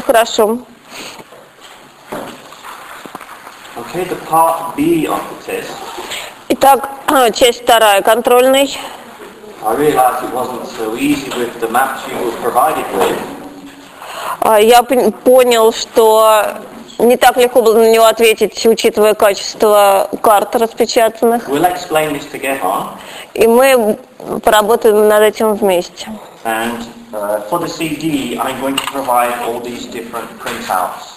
Ну хорошо. Okay, the part B of the test, Итак, часть вторая, контрольный. I realised it wasn't so easy with the maps you were provided with. А, Я пон- понял, что не так легко было на него ответить, учитывая качество карт распечатанных. We'll explain this together. И мы поработаем над этим вместе. And uh, for the CD, I'm going to provide all these different printouts.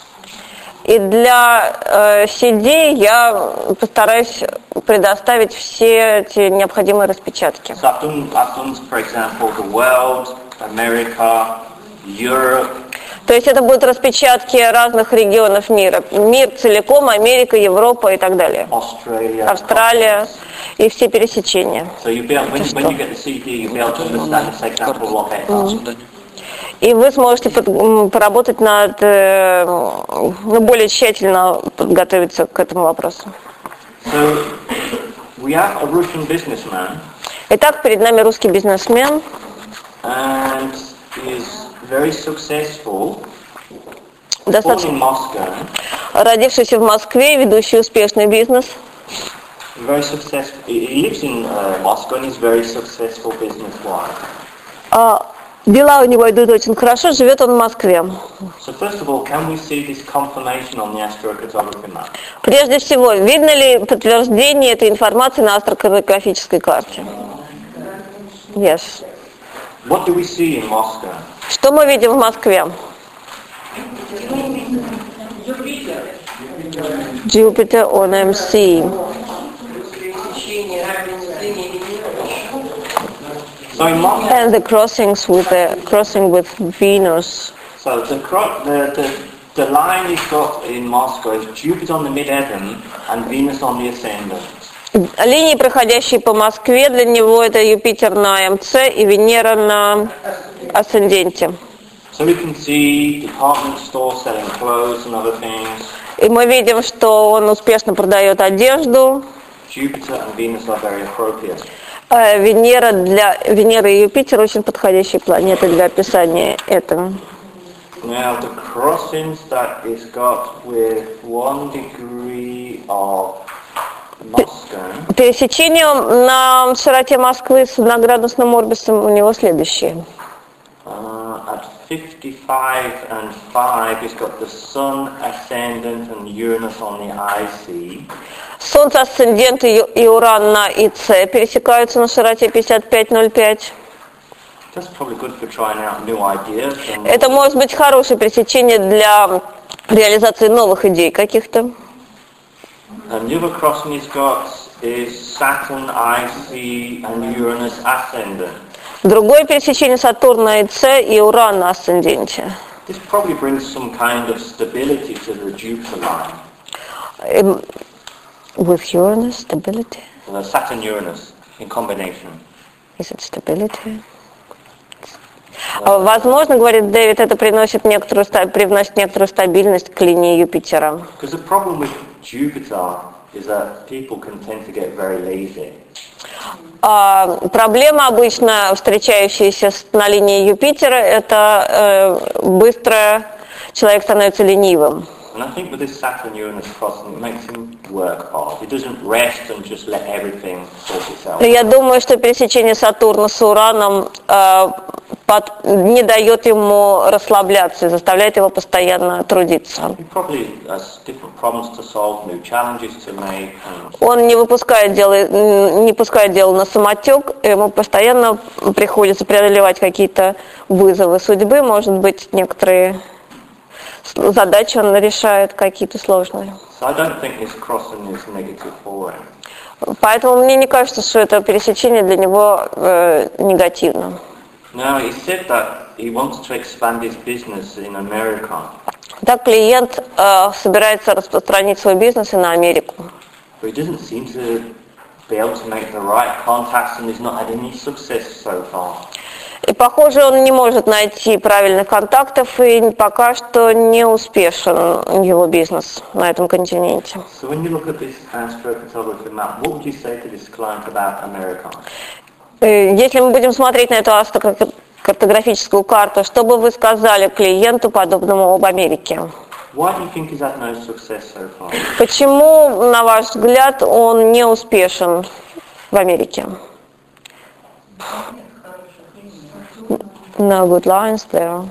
И для э, CD я постараюсь предоставить все эти необходимые распечатки. So I've done, I've done, for example, the world, America, Europe, То есть это будут распечатки разных регионов мира. Мир целиком, Америка, Европа и так далее. Australia. Австралия и все пересечения. So able, when, when CD. И вы сможете под- поработать над, э, ну, более тщательно подготовиться к этому вопросу. So we have a Russian businessman, Итак, перед нами русский бизнесмен, and is достаточно in Moscow, родившийся в Москве, ведущий успешный бизнес. very successful. He lives in uh, Moscow and he's very successful business-wise. А, Дела у него идут очень хорошо, живет он в Москве. So first of all, can we see this confirmation on the astrocartography map? Прежде всего, видно ли подтверждение этой информации на астрокартографической карте? Yes. What do we see in Moscow? Что мы видим в Москве? Jupiter on MC. And the crossings with the crossing with Venus. so the, cro- the, the, the line he's got in Moscow is Jupiter on the mid-heaven and Venus on the ascendant. Линии, проходящие по Москве, для него это Юпитер на МЦ и Венера на асценденте. So we can see department stores selling clothes and other things. И мы видим, что он успешно продает одежду. Jupiter and Venus are very appropriate. Э, Венера для Венера и Юпитер очень подходящие планеты для описания этого. Now the crossings that is got with one degree of Moscow Пересечение на широте Москвы с одноградусным орбисом у него следующее. Uh, at 55 and 5 he's got the Sun ascendant and Uranus on the IC. Солнце, асцендент и Уран на ИЦ пересекаются на широте 55-05. That's probably good for trying out new ideas. And, Это может быть хорошее пересечение для реализации новых идей каких-то. and the other crossing he's got is Saturn IC and Uranus ascendant. Другое пересечение Сатурна и С и Уран на асценденте. This probably brings some kind of stability to the Jupiter line. Эм, With Uranus, stability. Uh, Saturn-Uranus in combination. Is it stability? А, Возможно, говорит Дэвид, это приносит некоторую, привносит некоторую стабильность к линии Юпитера. Because the problem with Jupiter is that people can tend to get very lazy. А, проблема обычно встречающаяся на линии Юпитера, это э, быстро человек становится ленивым. And I think with this Saturn-Uranus crossing, it makes him work hard. He doesn't rest and just let everything sort itself. Я думаю, что пересечение Сатурна с Ураном э, под- не дает ему расслабляться и заставляет его постоянно трудиться. Он не выпускает дело, не пускает дело на самотек, ему постоянно приходится преодолевать какие-то вызовы судьбы, может быть, некоторые задачи он решает какие-то сложные. so. Поэтому мне не кажется, что это пересечение для него э, негативно. Now, he said that he wants to expand his business in America. Так клиент э, собирается распространить свой бизнес и на Америку. But he doesn't seem to be able to make the right contacts and he's not had any success so far. И, похоже, он не может найти правильных контактов и пока что не успешен его бизнес на этом континенте. So map, Э, Если мы будем смотреть на эту картографическую карту, что бы вы сказали клиенту, подобному об Америке? So? Почему, на ваш взгляд, он не успешен в Америке? No good lines there.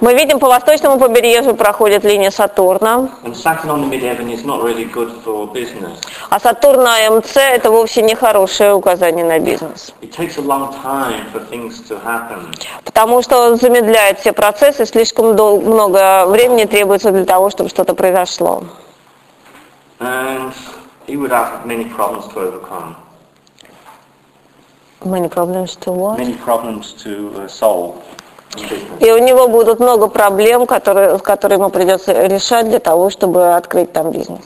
Мы видим, по восточному побережью проходит линия Сатурна, really а Сатурн на МЦ это вовсе не хорошее указание на бизнес. Потому что он замедляет все процессы, слишком дол- много времени требуется для того, чтобы что-то произошло. And he would have many problems to overcome. Many problems to what? Many problems to uh, solve. И у него будут много проблем, которые, которые ему придется решать для того, чтобы открыть там бизнес.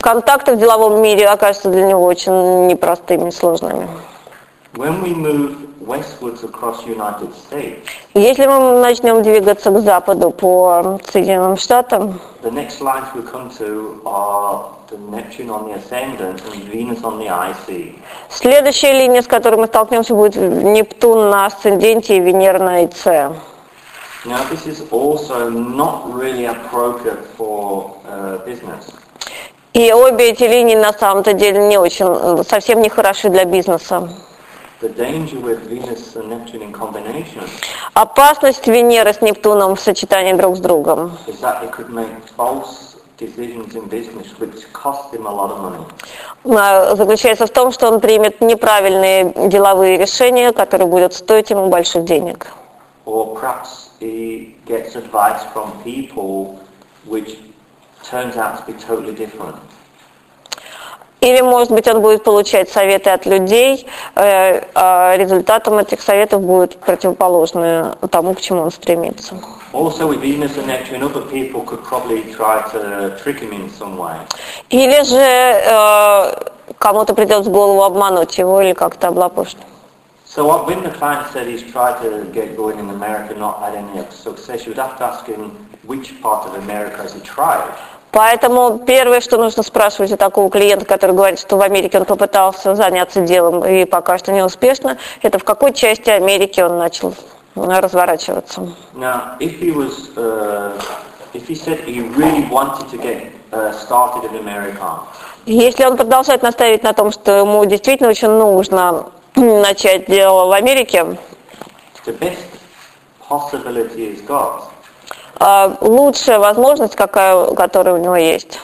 Контакты в деловом мире окажутся для него очень непростыми, сложными. Если мы начнем двигаться к западу по Соединенным Штатам, the next lines we come to are the Neptune on the ascendant and Venus on the IC. следующая линия, с которой мы столкнемся, будет Нептун на асценденте и Венера на ИЦ. Now this is also not really appropriate for uh, business. И обе эти линии на самом-то деле не очень, совсем не хороши для бизнеса. Опасность Венеры с Нептуном в сочетании друг с другом is that it could make false decisions in business which cost him a lot of money. заключается в том, что он примет неправильные деловые решения, которые будут стоить ему больших денег. Or perhaps he gets advice from people which turns out to be totally different. Или, может быть, он будет получать советы от людей, э, а результатом этих советов будет противоположное тому, к чему он стремится. Also with Venus and Neptune, other people could probably try to trick him in some way. Или же э, кому-то придет в голову обмануть его или как-то облапошить. So when the client said he's tried to get going in America, not had any success, you would have to ask him which part of America has he tried. Поэтому первое, что нужно спрашивать у такого клиента, который говорит, что в Америке он попытался заняться делом и пока что неуспешно, это в какой части Америки он начал разворачиваться. Now, if he was, uh, if he said he really wanted to get uh, started in America, Если он продолжает настаивать на том, что ему действительно очень нужно начать дело в Америке, the best possibility got а, лучшая возможность, какая, которая у него есть,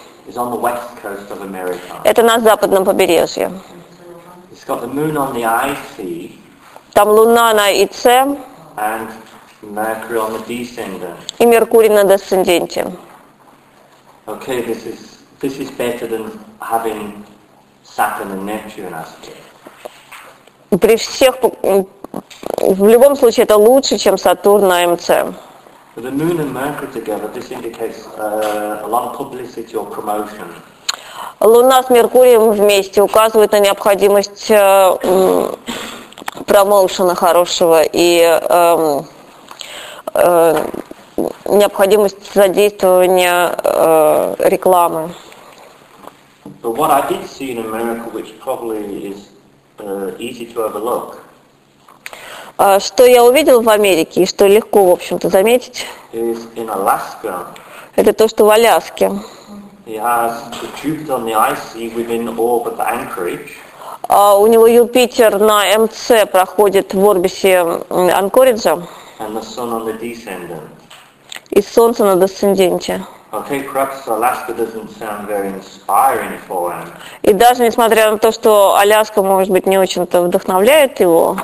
это на западном побережье. Там Луна на ИЦ и Меркурий на десценденте. Okay, this is this is better than having Saturn and Neptune aspect. При всех, в любом случае, это лучше, чем Сатурн на МЦ. The moon and Mercury together, this indicates uh, a lot of publicity or promotion. Луна с Меркурием вместе указывает на необходимость э, промоушена хорошего и эм, э, необходимость задействования э, рекламы. But what I did see in America, which probably is uh, easy to overlook, А Что я увидел в Америке и что легко, в общем-то, заметить, это то, что в Аляске. А у него Юпитер на МЦ проходит в орбисе Анкориджа. И Солнце на десценденте. Okay, И даже несмотря на то, что Аляска, может быть, не очень-то вдохновляет его,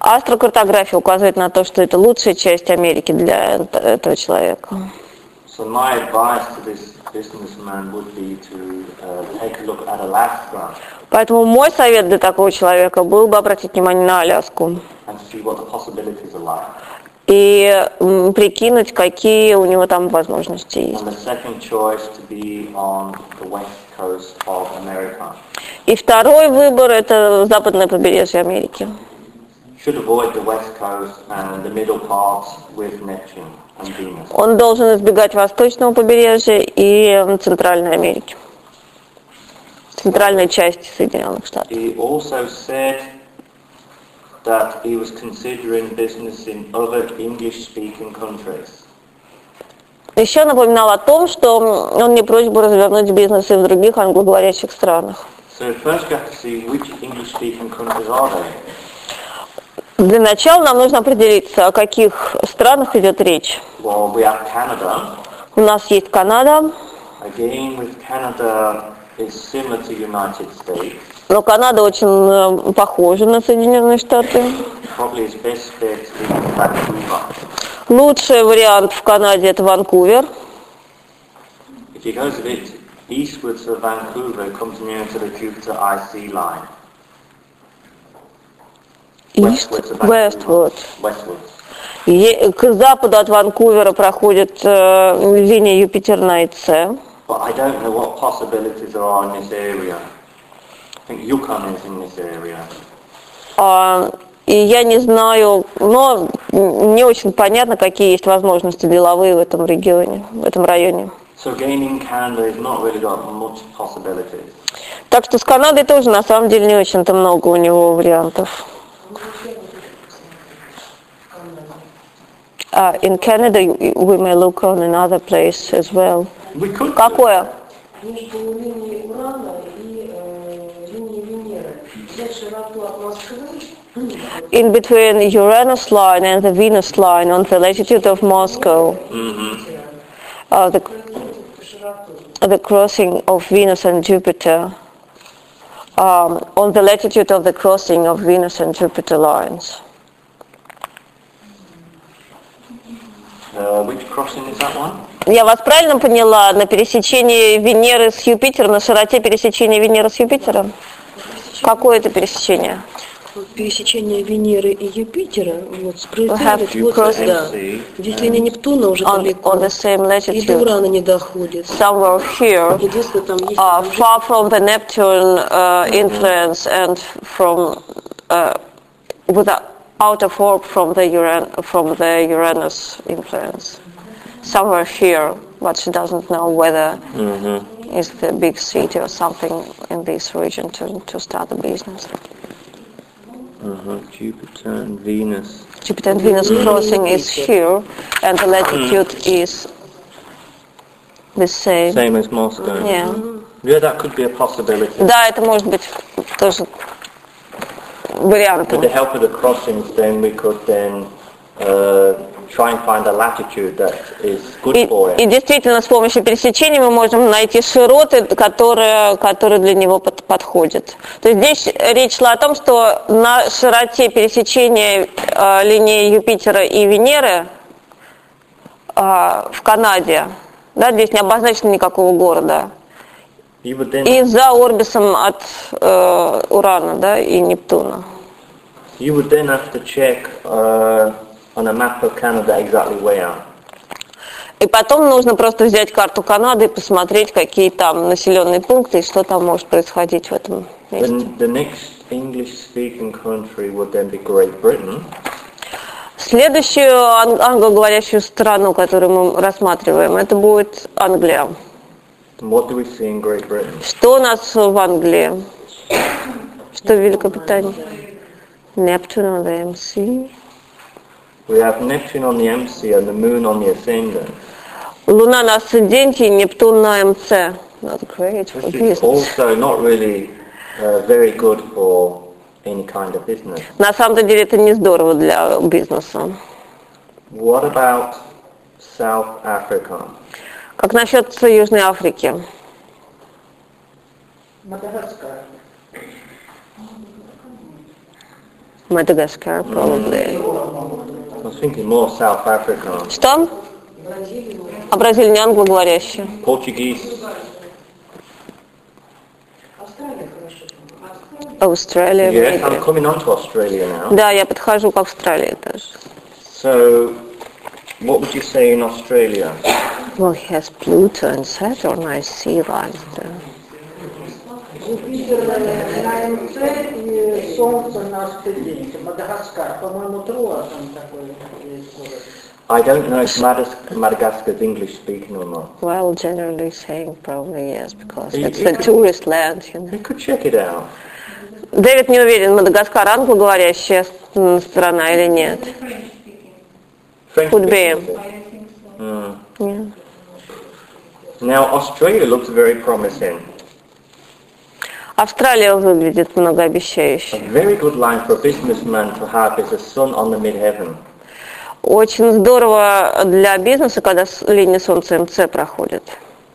Астрокартография указывает на то, что это лучшая часть Америки для эт- этого человека. So my advice to this businessman would be to uh, take a look at Alaska Поэтому мой совет для такого человека был бы обратить внимание на Аляску and see what the possibilities are like. И прикинуть, какие у него там возможности есть. И второй выбор – это западное побережье Америки. Он должен избегать восточного побережья и Центральной Америки. Центральной части Соединенных Штатов. That he was considering business in other English-speaking countries. Еще напоминал о том, что он не прочь бы развернуть бизнес и в других англоговорящих странах. So first you have to see which English-speaking countries are they. Для начала нам нужно определиться, о каких странах идет речь. Well, we have Canada. У нас есть Канада, Again, with Canada, is similar to United States. Но Канада очень э, похожа на Соединенные Штаты. Лучший вариант в Канаде это Ванкувер. Eastwards of Vancouver, it comes near to the Jupiter IC line. East, Westwards of Vancouver. westward. Е- К западу от Ванкувера проходит э, линия Юпитер-Найт С. But I don't know what possibilities are in this area. I think Yukon is in this area. А, и я не знаю, но не очень понятно, какие есть возможности деловые в этом регионе, в этом районе. So gaining Canada has not really got much possibilities. Так что с Канадой тоже на самом деле не очень-то много у него вариантов. Uh, in Canada, we may look on another place as well. We could. Какое? между Урана и э, In between Uranus line and the Venus line on the latitude of Moscow, uh, the, the crossing of Venus and Jupiter, um, on the latitude of the crossing of Venus and Jupiter lines. Uh, which crossing is that one? Я вас правильно поняла? На пересечении Венеры с Юпитером, на широте пересечения Венеры с Юпитером? Какое это пересечение? Вот пересечение Венеры и Юпитера, вот have справедливость, to вот cross да. MC Здесь линия Нептуна уже On, далеко, on the same и до latitude, Урана не доходит. somewhere here, Единственное, там есть uh, там far from the Neptune uh, influence and from uh, without out of orb from the Uran from the Uranus influence. Somewhere here, but she doesn't know whether it's the big city or something in this region to, to start a business. Uh-huh. Jupiter and Venus. Jupiter and Venus crossing is here, and the latitude is the same. Same as Moscow. Yeah. Yeah, that could be a possibility. Да, это может быть тоже вариантом. With the help of the crossings, then we could then uh, try and find a latitude that is good И, for и it. действительно, с помощью пересечения мы можем найти широты, которые, которые для него под- подходят. То есть здесь речь шла о том, что на широте пересечения э, линии Юпитера и Венеры э, в Канаде, да, здесь не обозначено никакого города, then и за орбисом от э, Урана да, и Нептуна. you would then have to check uh, on a map of Canada exactly where. И потом нужно просто взять карту Канады и посмотреть, какие там населенные пункты и что там может происходить в этом месте. The next English-speaking country would then be Great Britain. Следующую ан- англоговорящую страну, которую мы рассматриваем, это будет Англия. What do we see in Great Britain? Что у нас в Англии? Что в Великобритании? Нептун on the MC. We have Neptune on the MC and the Moon on the ascendant. Луна на асценденте и Нептун на МЦ. Not great for business. also not really uh, very good for any kind of business. На самом деле это не здорово для бизнеса. What about South Africa? Как насчет Южной Африки? Мадагаскар. Мадагаскар, probably. I was thinking more South Africa. Что? А Бразилия не англоговорящая. Portuguese. Австралия хорошо. Австралия. Yes, maybe. I'm coming on to Australia now. Да, я подхожу к Австралии тоже. So, what would you say in Australia? Well, he has Pluto and Saturn, I see right there. Юпитер э, на МЦ и Солнце на асценденте. Мадагаскар, по-моему, Труа там такой есть город. I don't know if Madas- Madagascar's English speaking or not. Well, generally saying probably yes, because You- it's you a could- tourist land, you know. You could check it out. Дэвид не уверен, Мадагаскар англоговорящая м, страна или нет. French Could be. speaking, is it? Mm. Yeah. Now, Australia looks very promising. Австралия выглядит многообещающе. Очень здорово для бизнеса, когда линия Солнца МЦ проходит.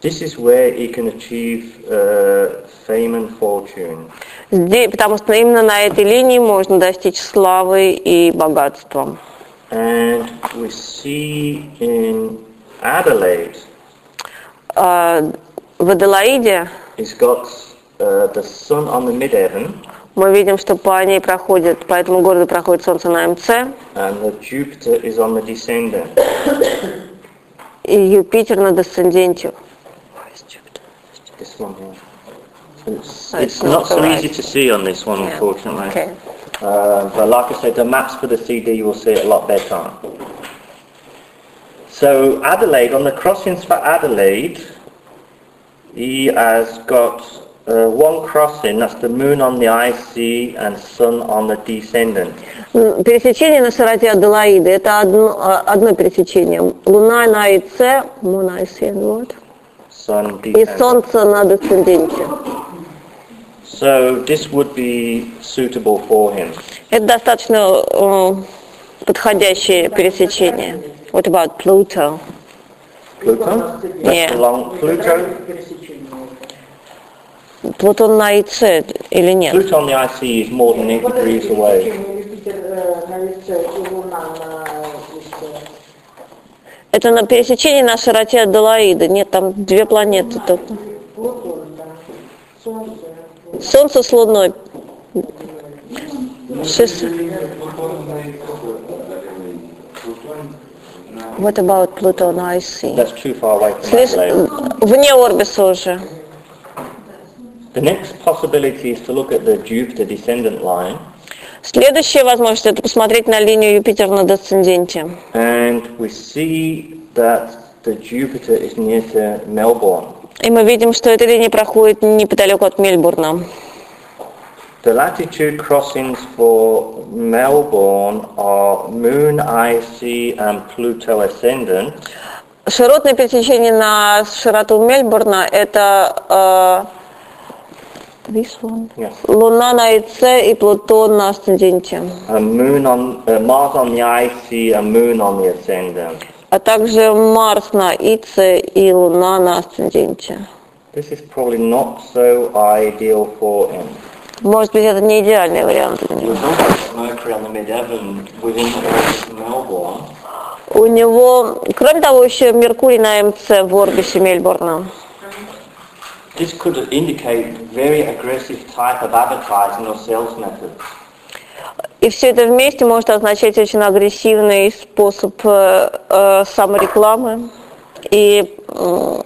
This is where he can achieve uh, fame and fortune. Здесь, потому что именно на этой линии можно достичь славы и богатства. And we see in Adelaide, А, В Аделаиде he's got uh, the sun on the midheaven мы видим, что по ней проходит, по этому городу проходит Солнце на МЦ, and the Jupiter is on the descendant. и Юпитер на десценденте. This one here. So It's, Oh, it's it's not not so right. easy to see on this one, Yeah. unfortunately. Okay. Uh, but like I said, the maps for the CD you will see it a lot better. So Adelaide, on the crossings for Adelaide, he has got uh, one crossing, that's the moon on the IC and sun on the descendant. М, Пересечение на широте Аделаиды – это одно, а, одно пересечение. Луна на ИЦ, Moon IC, вот, Sun и descendant. Солнце на десценденте. So this would be suitable for him. Это достаточно э, подходящее пересечение. What about Pluto? Pluto? That's Yeah. along Pluto? Плутон на ИЦ или нет? Pluto on the IC is more than 8 degrees away. Э, на на. Это на пересечении на широте Аделаиды. Нет, там две планеты только. Плутон, да. Солнце. Солнце с Луной. Шесть- What about Pluto на IC? That's too far away from. Вне орбиса уже. The next possibility is to look at the Jupiter descendant line Следующая возможность это посмотреть на линию Юпитер на десценденте. and we see that the Jupiter is near to Melbourne. И мы видим, что эта линия проходит неподалеку от Мельбурна. The latitude crossings for Melbourne are Moon IC and Pluto ascendant Широтное пересечение на широту Мельбурна это this one. Yes. Луна на ИЦ и Плутон на асценденте. and Moon on uh, Mars on the IC and Moon on the ascendant. А также Марс на ИЦ и Луна на асценденте. This is probably not so ideal for him. Может быть, это не идеальный вариант для него. У него, кроме того, еще Меркурий на МЦ в орбисе Мельбурна. This could indicate very aggressive type of advertising or sales methods. И все это вместе может означать очень агрессивный способ э, э, саморекламы и э,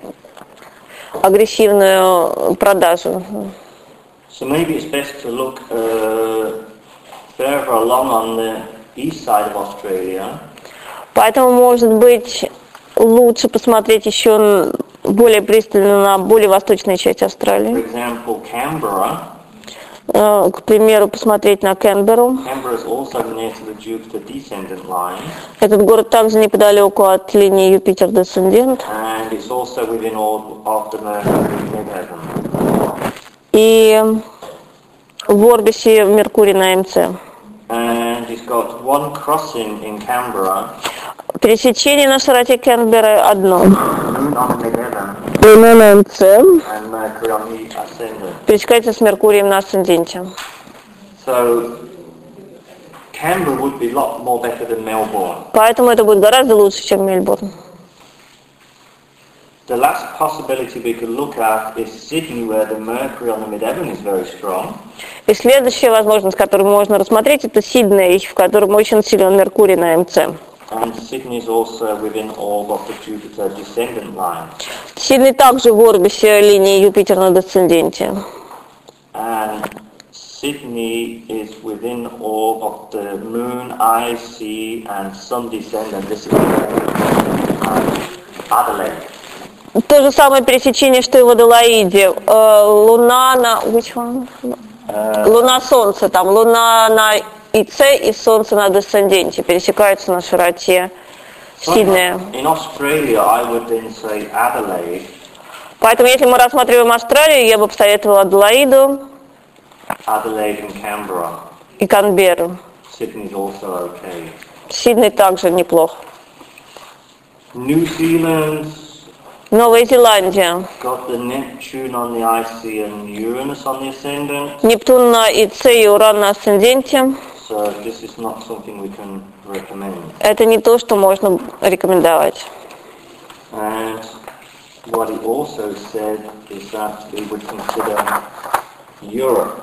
агрессивную продажу. So maybe it's best to look uh, further along on the east side of Australia Поэтому, может быть, лучше посмотреть еще более пристально на более восточную часть Австралии. Э, К примеру, посмотреть на Кенберу. Этот город также неподалеку от линии Юпитер-десцендент. И в орбисе Меркурий на МЦ. And it's got one crossing in Canberra, Пересечение на широте Кенберы одно. Луна на МЦ пересекается с Меркурием на асценденте. Поэтому это будет гораздо лучше, чем Мельбурн. The last possibility we could look at is Sydney, where the Mercury on the midheaven is very strong. И следующая возможность, которую можно рассмотреть, это Сидней, в котором очень силен Меркурий на МЦ. And Sydney is also within all of the Jupiter descendant line. Сидней также в орбисе линии Юпитер на десценденте. and Sydney is within orb of the moon, IC, and sun descendant. This is and Adelaide. То же самое пересечение, что и в Аделаиде. Э, Луна на... Which one? Луна Солнце. Там Луна на ИЦ и Солнце на десценденте. Пересекаются на широте. Сильные. Поэтому, если мы рассматриваем Австралию, я бы посоветовала Аделаиду Adelaide and Canberra. и okay. Сидней также Zealand Новая Зеландия. Нептун на ИЦ и Уран на асценденте. So this is not something we can recommend. Это не то, что можно рекомендовать. And what he also said is that he would consider Europe.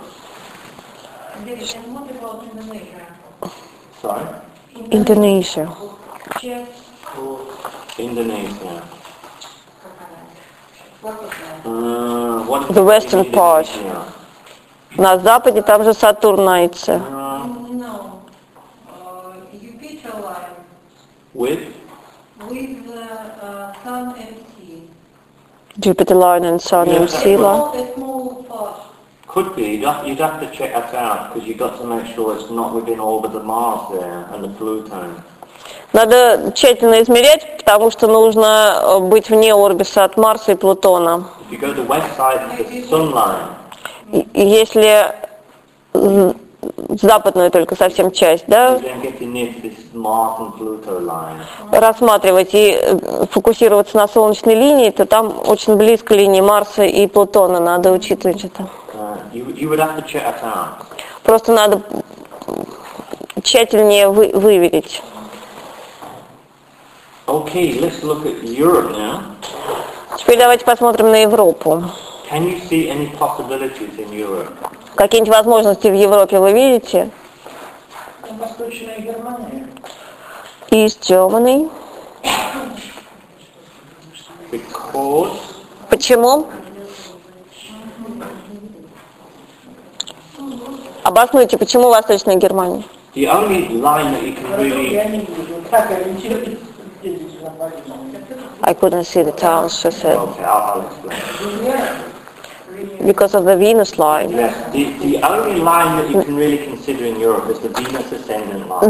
Indonesia? Sorry? Indonesia. Uh, what is The western part. Indonesia? На западе там же Сатурн на ИЦ. Uh, No, uh, Jupiter line with? with uh, uh, Sun and Sea. Jupiter line and Sun Yeah. small part. Could be. You'd have, you'd have to check that out because you've got to make sure it's not within orbit of Mars there and the Pluto. Надо тщательно измерять, потому что нужно э, быть вне орбиса от Марса и Плутона. If you go to the west side of the sun line, И и если западную только совсем часть, да, рассматривать и э, фокусироваться на солнечной линии, то там очень близко линии Марса и Плутона, надо учитывать это. Uh. Просто надо тщательнее вы- выверить. Okay, let's look at Europe now. Теперь давайте посмотрим на Европу. Can you see any possibilities in Europe? Какие-нибудь возможности в Европе вы видите? Восточная Германия. East Germany. Because Почему? Обоснуйте, почему Восточная Германия? the only line that you can really. I couldn't see the towns, she said. Okay, I'll, I'll explain. Because of the Venus line.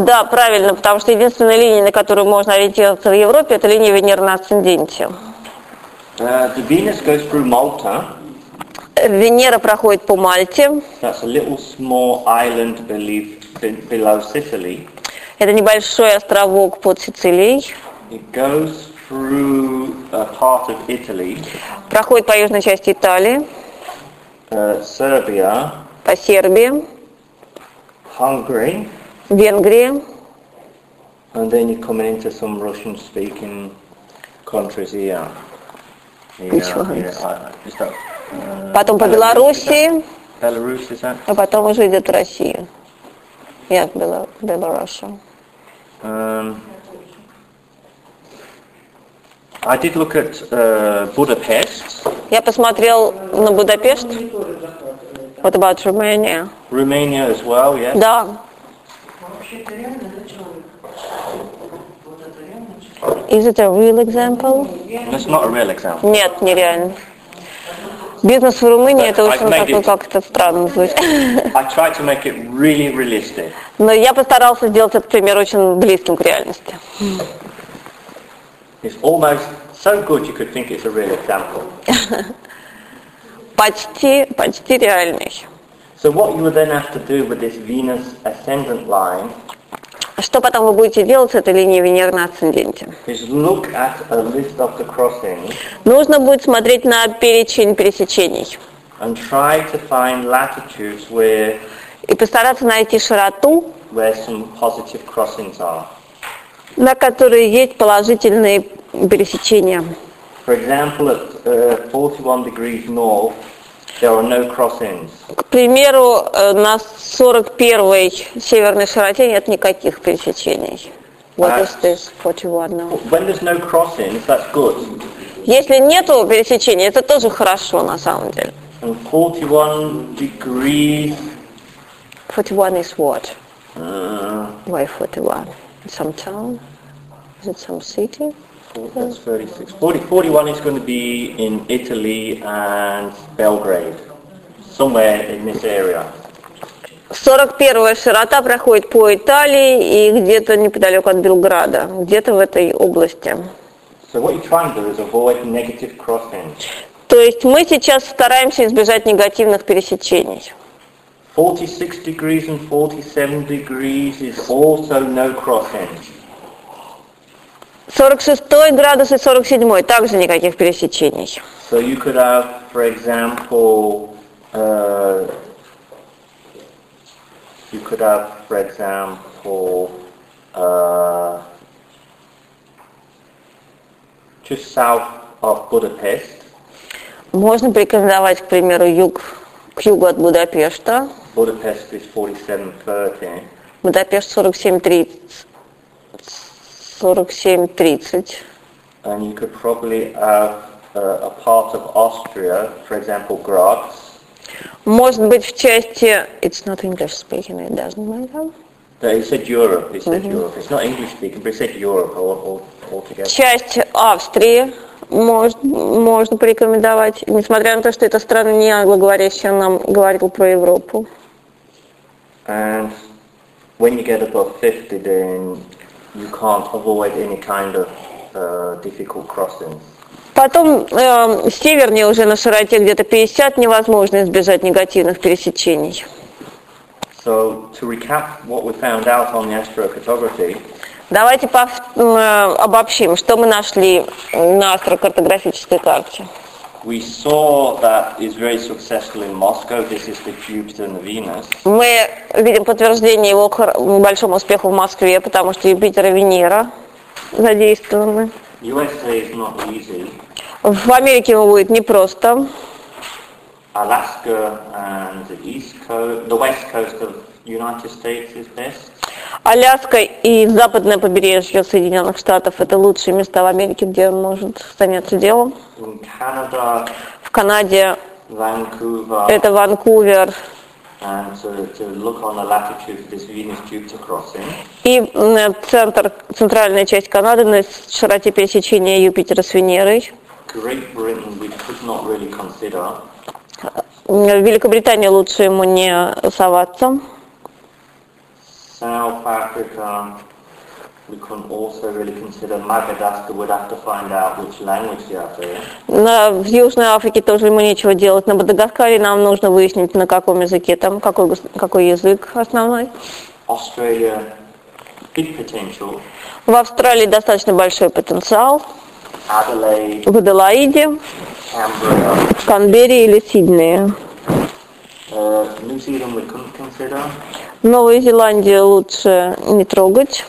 Да, правильно, потому что единственная линия, на которую можно ориентироваться в Европе, это линия Венеры на асценденте. Uh, the Venus goes through Malta. Венера проходит по Мальте. That's a little small island beneath, be- below Sicily. Это небольшой островок под Сицилией. It goes through a part of Italy, Проходит по южной части Италии, uh, Serbia, по Сербии, Hungary, Венгрии, and then you're coming into some Russian-speaking countries here. Here, Which ones? here, uh, is that, uh, потом по Белоруссии, Belarus, is that? а потом уже идет Россия. Я Белоруссия. Um, I did look at uh, Budapest, Я посмотрел на Будапешт. What about Romania? Romania as well, yes. Да, is it a real example? That's not a real example. Нет, нереально. Бизнес в Румынии это очень такой как-то странно звучит. I tried to make it really realistic. Но я постарался сделать этот пример очень близким к реальности. It's almost so good you could think it's a real example. Почти, почти реальный. So what you would then have to do with this Venus ascendant line Что потом вы будете делать с этой линией Венеры на асценденте? is look at a list of the crossings Нужно будет смотреть на перечень пересечений and try to find latitudes where, и постараться найти широту, where some positive crossings are. На которой есть положительные пересечения. For example, at uh, 41 degrees north, there are no crossings. К примеру, э, на 41-й северной широте нет никаких пересечений. What is this 41 now? When there's no crossings, that's good. Если нету пересечений, это тоже хорошо на самом деле. And 41 degrees, 41 is what? uh, Why 41? Some town? Is it some city? that's 36. 40, 41 is going to be in Italy and Belgrade, somewhere in this area. 41 широта проходит по Италии и где-то неподалеку от Белграда, где-то в этой области. So what you're trying to do is avoid negative crossings. То есть мы сейчас стараемся избежать негативных пересечений. 46 degrees and 47 degrees is also no crossings. 46 градус и 47 также никаких пересечений. So you could have, for example, uh, you could have, for example, uh, just south of Budapest, Можно порекомендовать, к примеру, юг, к югу от Будапешта. Budapest is 4730, Будапешт 47-30. 47-30. and you could probably have uh, a part of Austria, for example, Graz, Может быть, в части... It's not English speaking, it doesn't matter. Uh, He said Europe. He said Europe. It's not English speaking, but he said Europe all, all, altogether. Часть Австрии мож- можно порекомендовать, несмотря на то, что эта страна не англоговорящая, нам говорил про Европу. And when you get above 50, then you can't avoid any kind of uh, difficult crossings. Потом э, севернее уже на широте где-то 50 невозможно избежать негативных пересечений. So to recap what we found out on the astrocartography, Давайте пов- э, обобщим, что мы нашли на астрокартографической карте. We saw that is very successful in Moscow. This is the Jupiter and the Venus. Мы видим подтверждение его большому успеху в Москве, потому что Юпитер и Венера задействованы. В Америке ему будет непросто. Alaska and the east coast, the west coast of United States is best. Аляска и западное побережье Соединенных Штатов – это лучшие места в Америке, где он может заняться делом. В Канаде это Ванкувер и м, центр, центральная часть Канады на широте пересечения Юпитера с Венерой. В Великобритании лучше ему не соваться. South Africa we couldn't also really consider. Madagascar would have to find out which language they are there. На, в Южной Африке тоже ему нечего делать. На Мадагаскаре нам нужно выяснить, на каком языке там, какой, какой язык основной. Australia, big potential. В Австралии достаточно большой потенциал. Adelaide, В Аделаиде, Canberra, Канберре или Сиднее. uh, New Zealand we couldn't consider. Новую Зеландию лучше не трогать.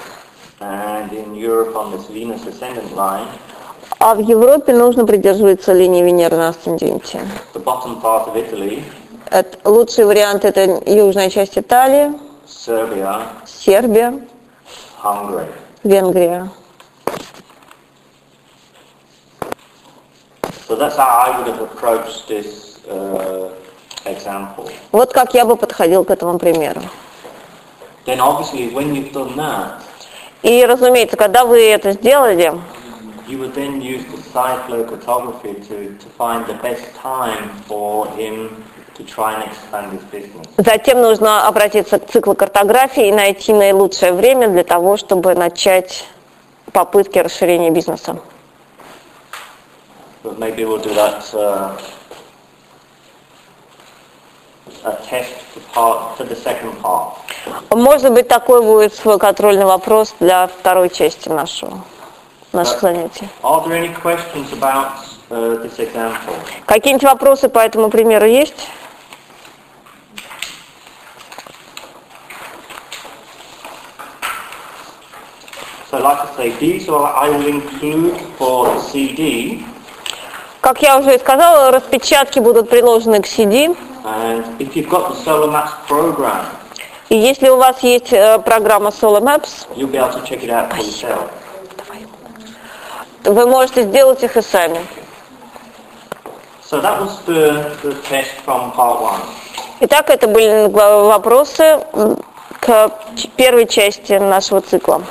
А в Европе нужно придерживаться линии Венеры на асценденте. Это, лучший вариант это южная часть Италии, Serbia, Сербия, Hungary. Венгрия. So that's how I would have approached this uh, example. Вот как я бы подходил к этому примеру. Then obviously when you've done that, И, разумеется, когда вы это сделали, you would then use the cyclocartography to, to find the best time for him to try and expand his business. затем нужно обратиться к циклу картографии и найти наилучшее время для того, чтобы начать попытки расширения бизнеса. But maybe we'll do that uh, a test for, part, for the second part. Может быть, такой будет свой контрольный вопрос для второй части нашего, наших занятий. Uh? Какие-нибудь вопросы по этому примеру есть? So like I say, these are, I will include for the CD Как я уже и сказала, распечатки будут приложены к CD. and if you've got the Solar Maps program, И если у вас есть э, программа Solar Maps, вы можете сделать их и сами. So that was the, the test from part one. Итак, это были вопросы к первой части нашего цикла.